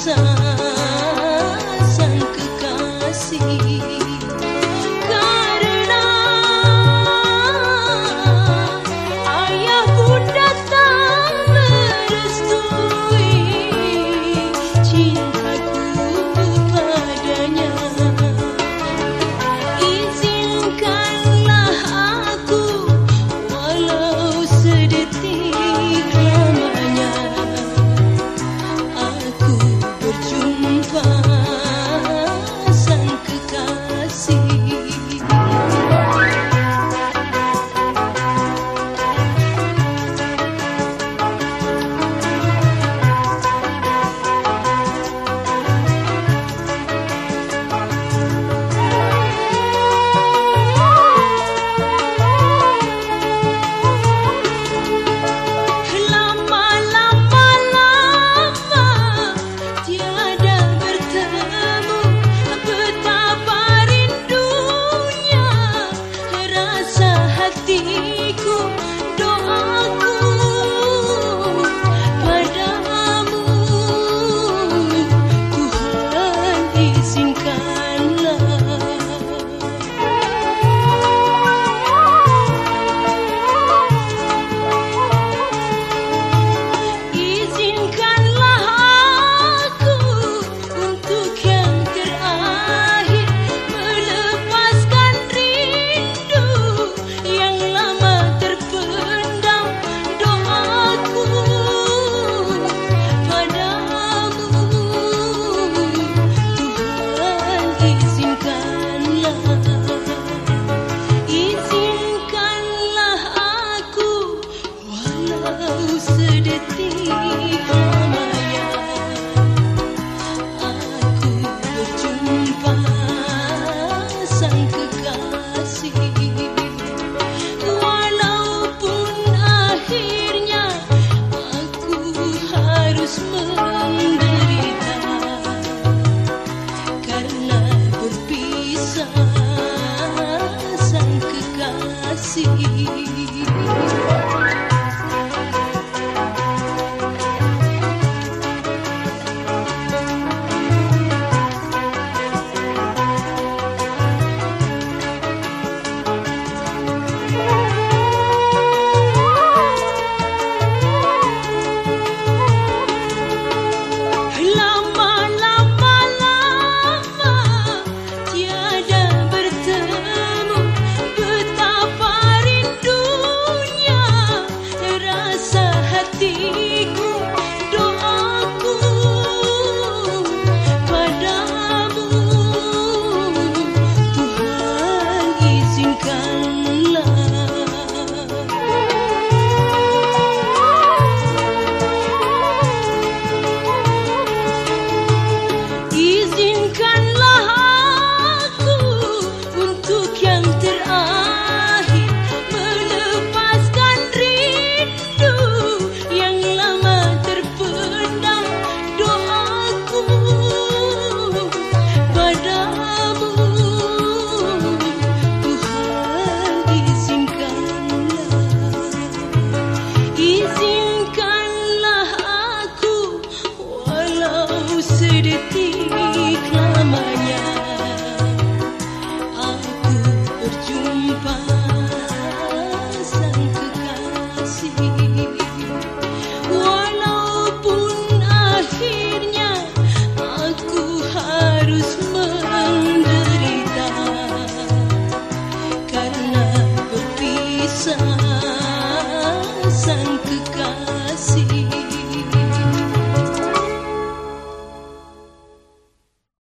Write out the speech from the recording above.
Xa